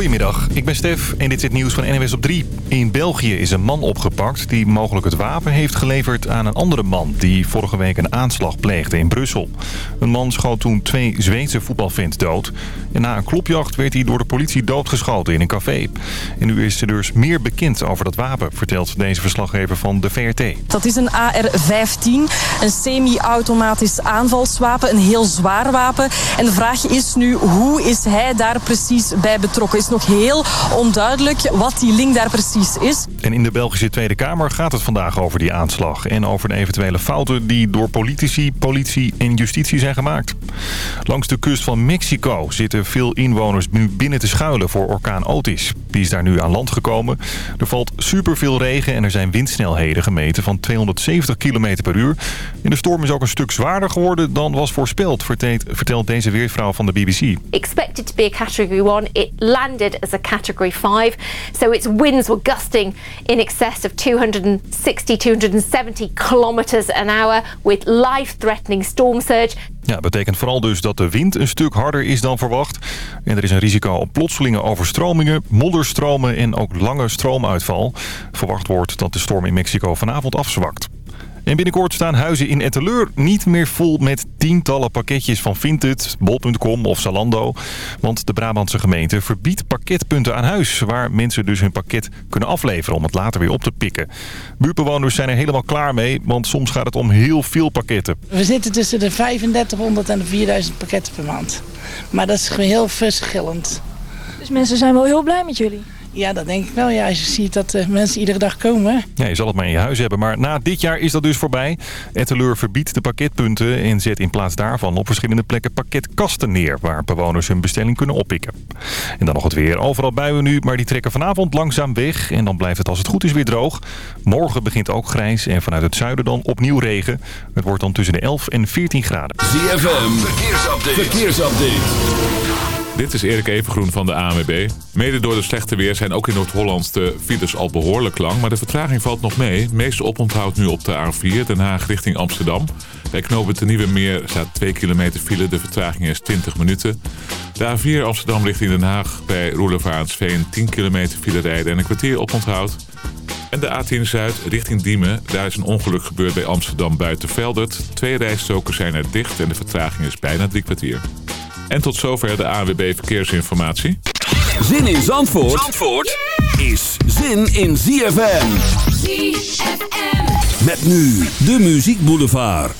Goedemiddag, ik ben Stef en dit is het nieuws van NWS op 3. In België is een man opgepakt die mogelijk het wapen heeft geleverd aan een andere man... die vorige week een aanslag pleegde in Brussel. Een man schoot toen twee Zweedse voetbalfans dood. En na een klopjacht werd hij door de politie doodgeschoten in een café. En nu is er dus meer bekend over dat wapen, vertelt deze verslaggever van de VRT. Dat is een AR-15, een semi-automatisch aanvalswapen, een heel zwaar wapen. En de vraag is nu, hoe is hij daar precies bij betrokken? Nog heel onduidelijk wat die link daar precies is. En in de Belgische Tweede Kamer gaat het vandaag over die aanslag... en over de eventuele fouten die door politici, politie en justitie zijn gemaakt. Langs de kust van Mexico zitten veel inwoners nu binnen te schuilen voor orkaan Otis. Die is daar nu aan land gekomen. Er valt superveel regen en er zijn windsnelheden gemeten van 270 km per uur. En de storm is ook een stuk zwaarder geworden dan was voorspeld, vertelt deze weervrouw van de BBC. Expected to be a category 1, it landed as a category 5. So its winds were gusting in excess of 260, 270 kilometers an hour with life-threatening storm surge. Ja, betekent vooral dus dat de wind een stuk harder is dan verwacht. En er is een risico op plotselinge overstromingen, modderstromen en ook lange stroomuitval. Verwacht wordt dat de storm in Mexico vanavond afzwakt. En binnenkort staan huizen in Etteleur niet meer vol met tientallen pakketjes van Vinted, Bol.com of Zalando. Want de Brabantse gemeente verbiedt pakketpunten aan huis... waar mensen dus hun pakket kunnen afleveren om het later weer op te pikken. Buurtbewoners zijn er helemaal klaar mee, want soms gaat het om heel veel pakketten. We zitten tussen de 3500 en de 4000 pakketten per maand. Maar dat is heel verschillend. Dus mensen zijn wel heel blij met jullie? Ja, dat denk ik wel. Ja, als je ziet dat uh, mensen iedere dag komen. Ja, je zal het maar in je huis hebben. Maar na dit jaar is dat dus voorbij. Etteleur verbiedt de pakketpunten en zet in plaats daarvan op verschillende plekken pakketkasten neer... waar bewoners hun bestelling kunnen oppikken. En dan nog het weer. Overal buien nu, maar die trekken vanavond langzaam weg. En dan blijft het als het goed is weer droog. Morgen begint ook grijs en vanuit het zuiden dan opnieuw regen. Het wordt dan tussen de 11 en 14 graden. ZFM, verkeersupdate. verkeersupdate. Dit is Erik Evengroen van de ANWB. Mede door de slechte weer zijn ook in Noord-Holland de files al behoorlijk lang. Maar de vertraging valt nog mee. Meeste oponthoud nu op de A4 Den Haag richting Amsterdam. Bij knopen de Nieuwe Meer staat 2 kilometer file. De vertraging is 20 minuten. De A4 Amsterdam richting Den Haag bij Roelevarensveen 10 kilometer file rijden en een kwartier oponthoud. En de A10 Zuid richting Diemen. Daar is een ongeluk gebeurd bij Amsterdam buiten Veldert. Twee rijstokers zijn er dicht en de vertraging is bijna drie kwartier. En tot zover de AWB Verkeersinformatie. Zin in Zandvoort, Zandvoort is zin in ZFM. ZFM. Met nu de Muziek Boulevard.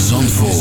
Zandvoort.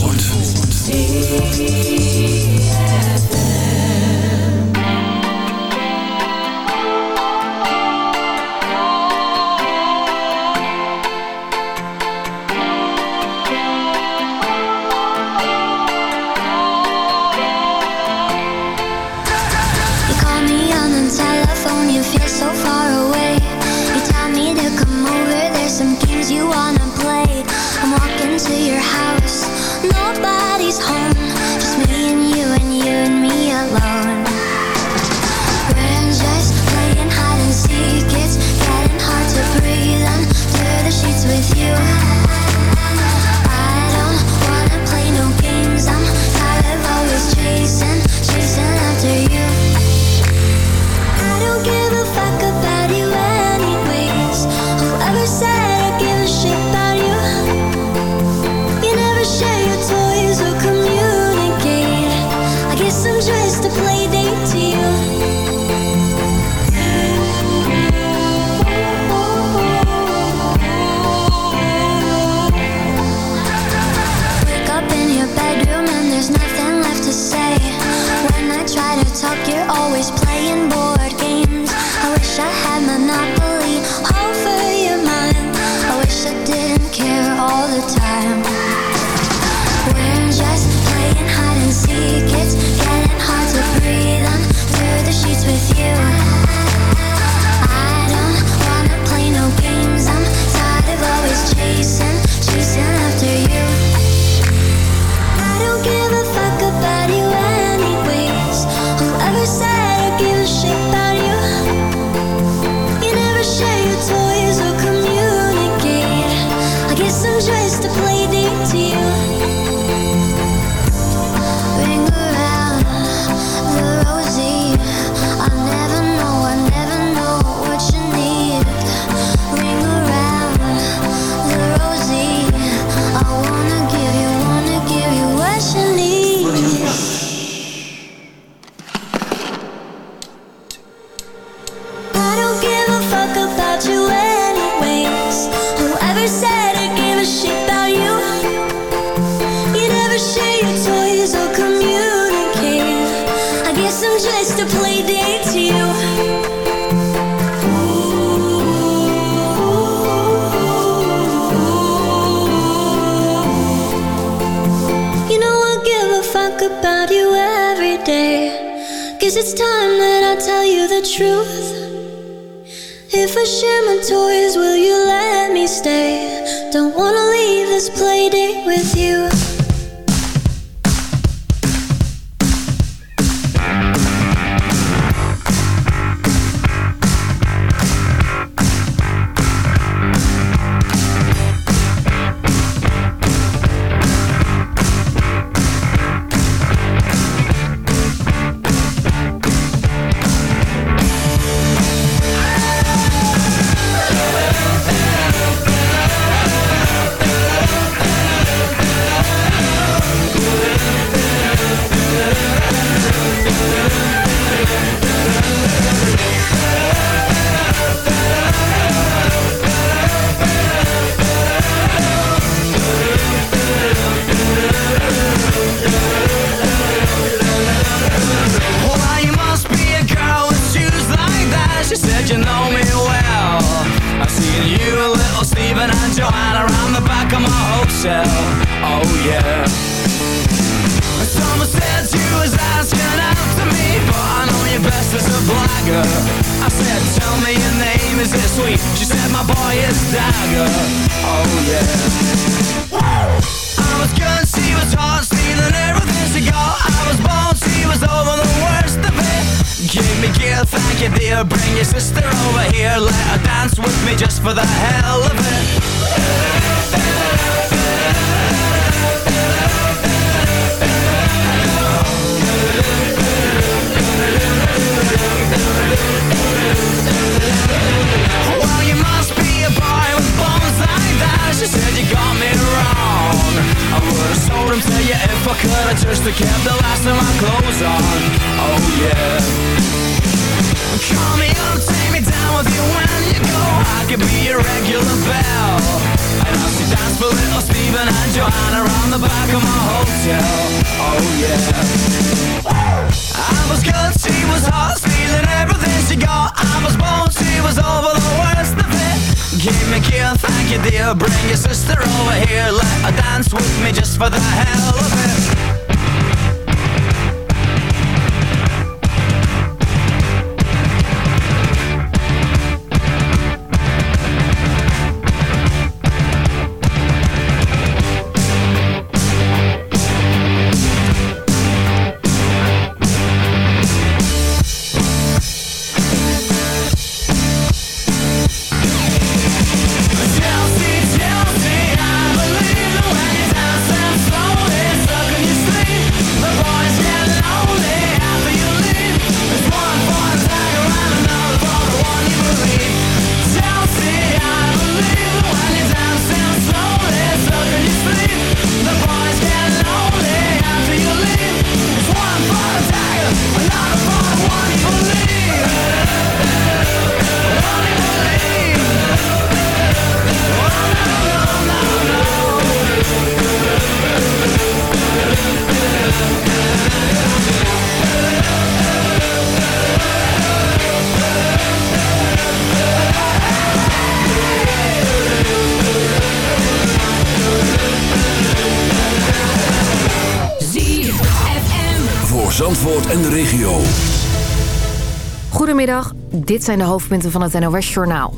Dit zijn de hoofdpunten van het NOS-journaal.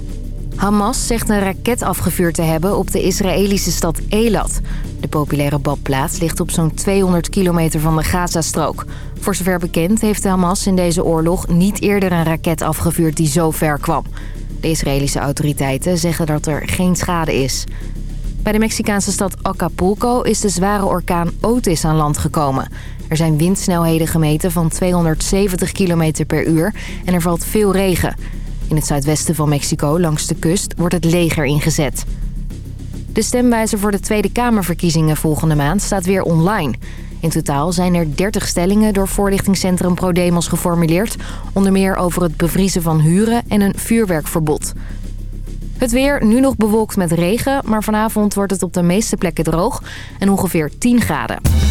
Hamas zegt een raket afgevuurd te hebben op de Israëlische stad Elat. De populaire badplaats ligt op zo'n 200 kilometer van de Gazastrook. Voor zover bekend heeft Hamas in deze oorlog niet eerder een raket afgevuurd die zo ver kwam. De Israëlische autoriteiten zeggen dat er geen schade is. Bij de Mexicaanse stad Acapulco is de zware orkaan Otis aan land gekomen. Er zijn windsnelheden gemeten van 270 km per uur en er valt veel regen. In het zuidwesten van Mexico, langs de kust, wordt het leger ingezet. De stemwijzer voor de Tweede Kamerverkiezingen volgende maand staat weer online. In totaal zijn er 30 stellingen door voorlichtingscentrum ProDemos geformuleerd... onder meer over het bevriezen van huren en een vuurwerkverbod. Het weer nu nog bewolkt met regen, maar vanavond wordt het op de meeste plekken droog en ongeveer 10 graden.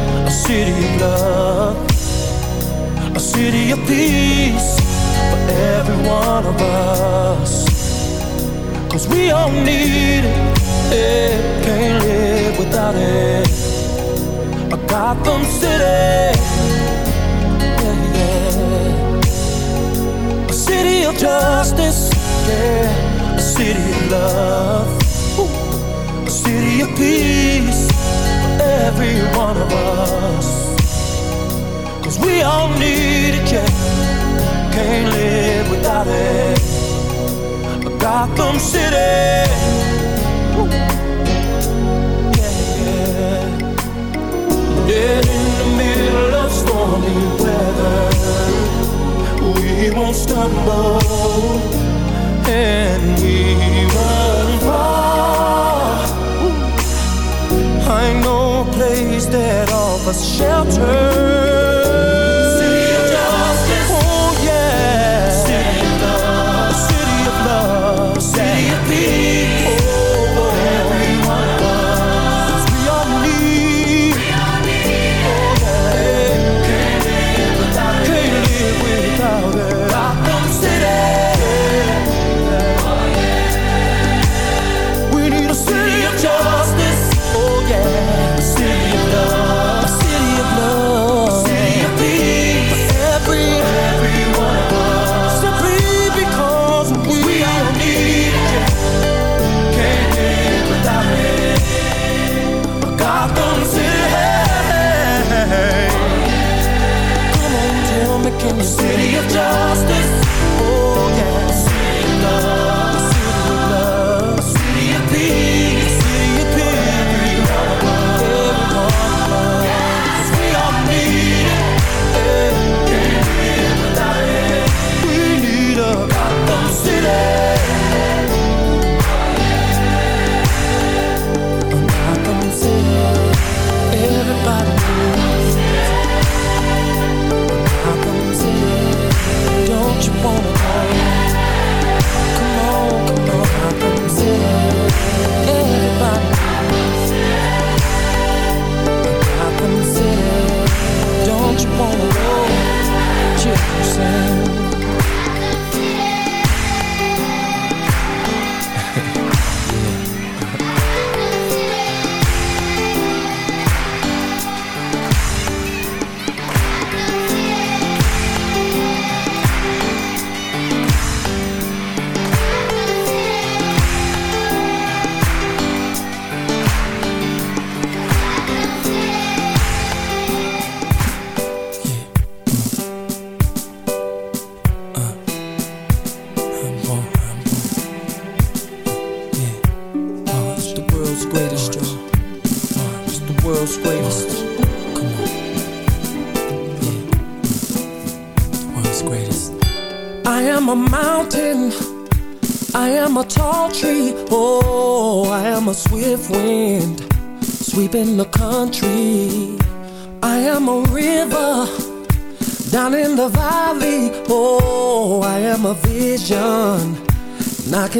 city of love, a city of peace for every one of us. Cause we all need it, can't live without it. A Gotham City, yeah, yeah. a city of justice, yeah, a city of love, Ooh. a city of peace every one of us. Cause we all need a check, can't live without it. But Gotham City, yeah. Dead in the middle of stormy weather, we won't stumble and we won't. instead of a shelter. lost this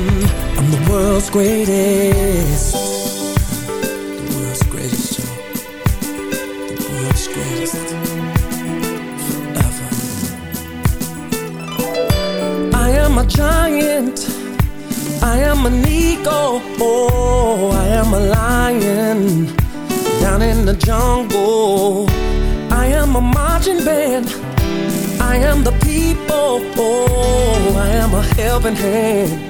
I'm the world's greatest. The world's greatest. The world's greatest. Forever. I am a giant. I am an eagle. Oh, I am a lion. Down in the jungle. I am a marching band. I am the people. Oh, I am a helping hand.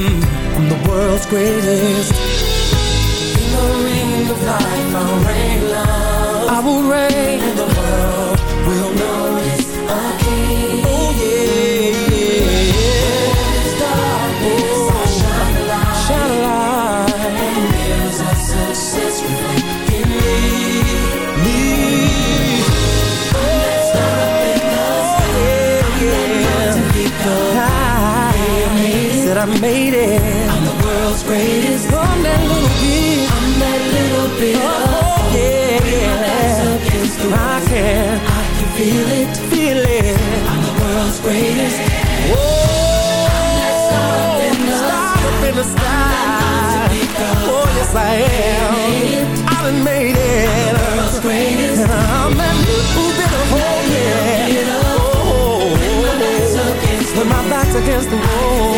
Mm, I'm the world's greatest. In the ring of life, I'll reign love. I will reign. And the world will notice I made it. I'm the world's greatest. I'm that little bit. I'm that little bit. Oh, oh yeah, yeah. I can. I can feel it. Feel it. I'm the world's greatest. Whoa. I'm that star up in the up in the sky. Oh, yes, I am. I done made it. I'm The world's greatest. And I'm that little bit of hope, yeah. Oh, oh, oh when my back's against the wall,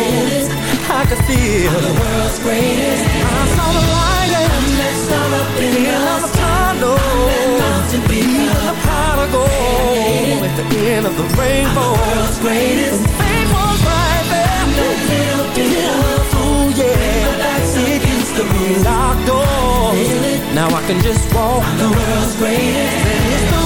I can feel the world's greatest. I saw the light and that star up in the tunnel. Even the pot of gold at the end of the rainbow. The world's greatest. And fame was right there. That little bit of ooh yeah. Used to locked doors. Now I can just walk. I'm the world's greatest. And it's the greatest.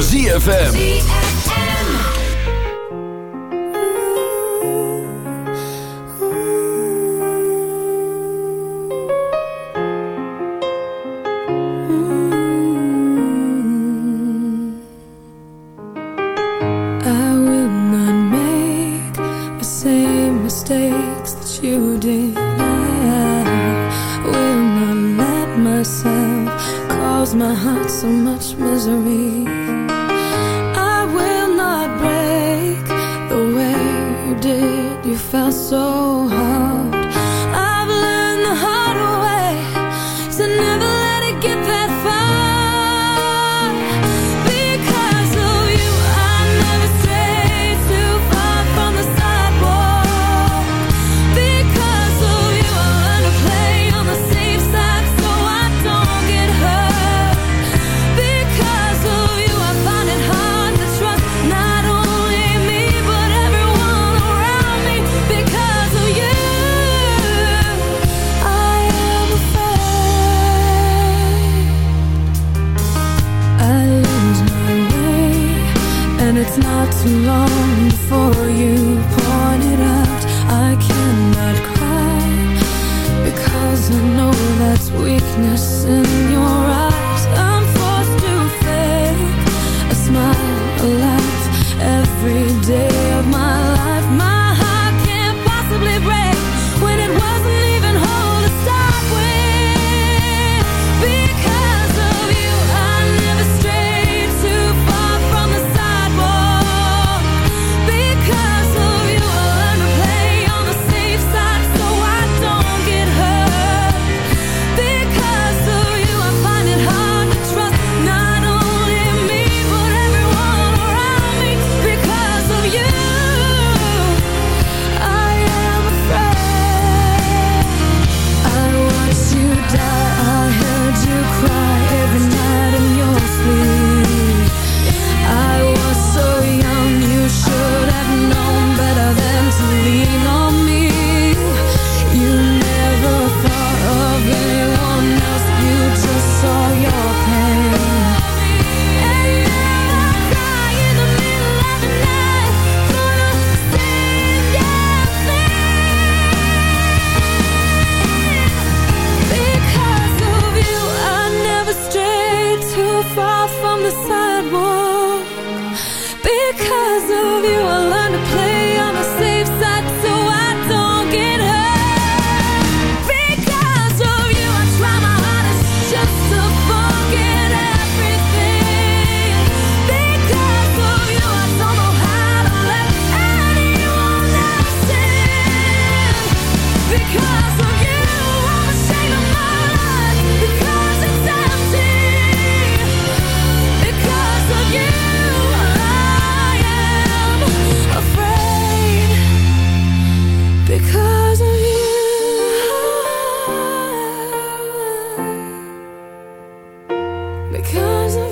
ZFM. You.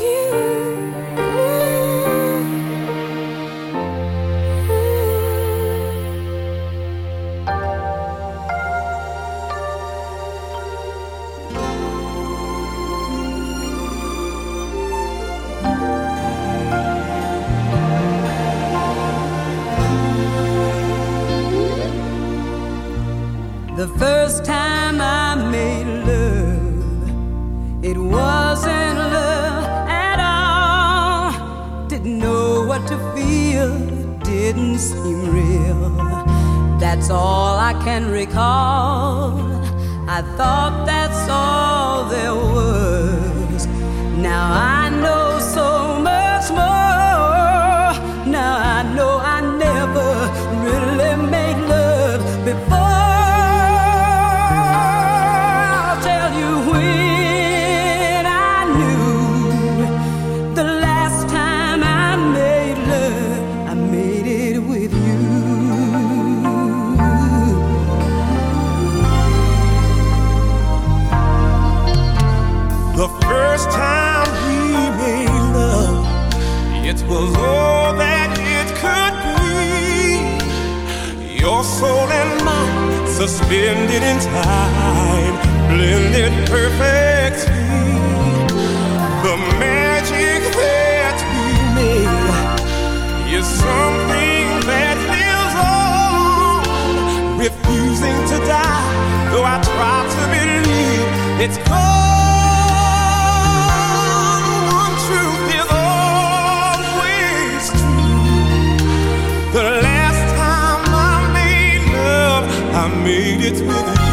made it with you.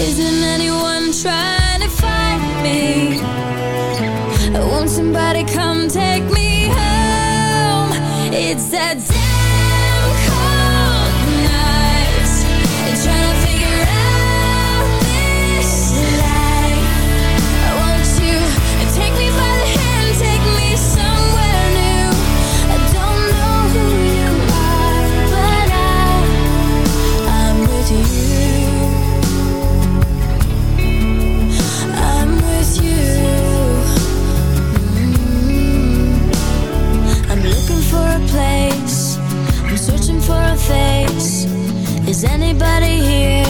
Isn't anyone trying to find me? Won't somebody come take me home? It's that Is anybody here?